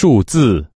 数字。